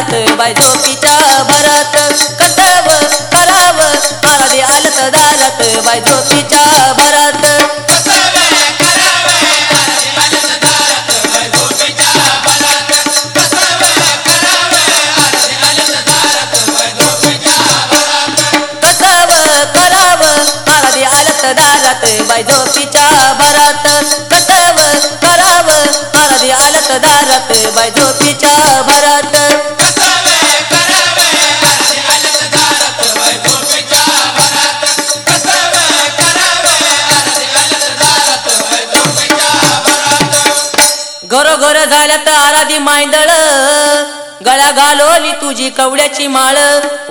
घरात बाय झोपीच्या भरात कसव कराव आराधी आलत दारात बाय झोपीच्या भरात. कसव कराव आराधी आलत दारात बाय झोपीच्या भरात. कसव कराव आराधी आलत दारात बाय भरत. बरं झालं तर आराधी मांदळ गळ्या घालवली तुझी कवड्याची माळ.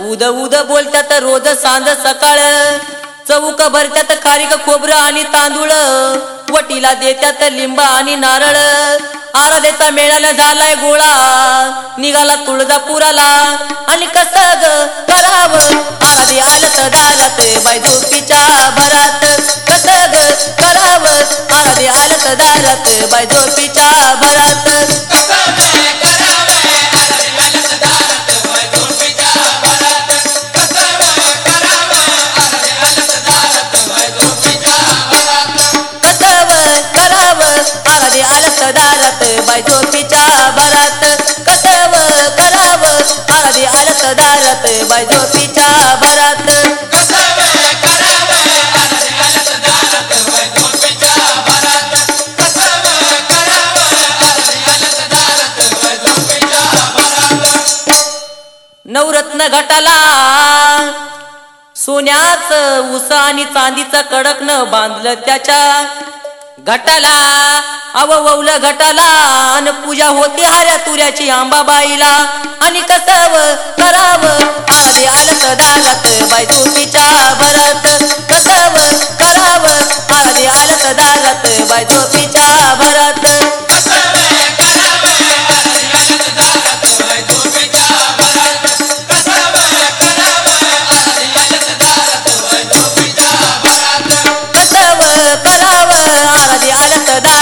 उद उद बोलतात रोज सांज सकाळ. चौक भरत्यात कारिक खोबरं आणि तांदूळ. वटीला देत्यात लिंब आणि नारळ. आराधेचा मेळाला झालाय गोळा. निघाला तुळजापुराला. आणि कस ग करावं? आराधी आलत ते बाय आलत दारात बाय झोपीच्या भरात कसव कराव? आराधी आलत दारात बाय भरात कसव कराव? आराधी आलत दारात बाय नवरत्न घटाला सोन्याच उस आणि चांदीचं कडकन बांधलं त्याच्या घटाला अववलं घटाला अन पूजा होती हऱ्या तुऱ्याची आंबाबाईला. आणि कसव करावं आधी आलं दारात बाय झोपीच्या भरत.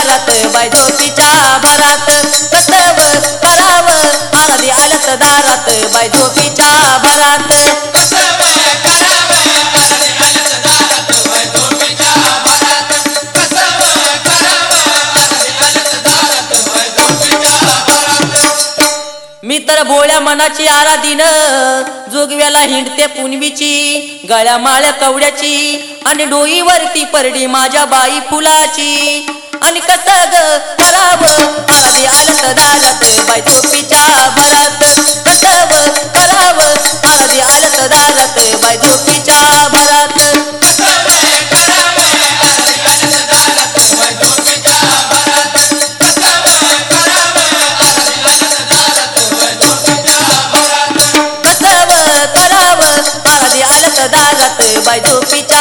आलात दारात बाय भरात कसव कराव हळदी आलत दारात बाय झोपीच्या भरात मी तर भोळ्या मनाची आराधीन जोगव्याला हिंडते पुनवीची गळ्या माळ्या कवड्याची आणि डोईवरती परडी माझ्या बाई फुलाची. आणि कस ग? कराव? आराधी आलत दालत बाई झोपीच्या भरात कसव कराव? आराधी आलत दारात आलत बाय झोपीच्या भरात कसव कराव? आराधी आलत बाय झोपीच्या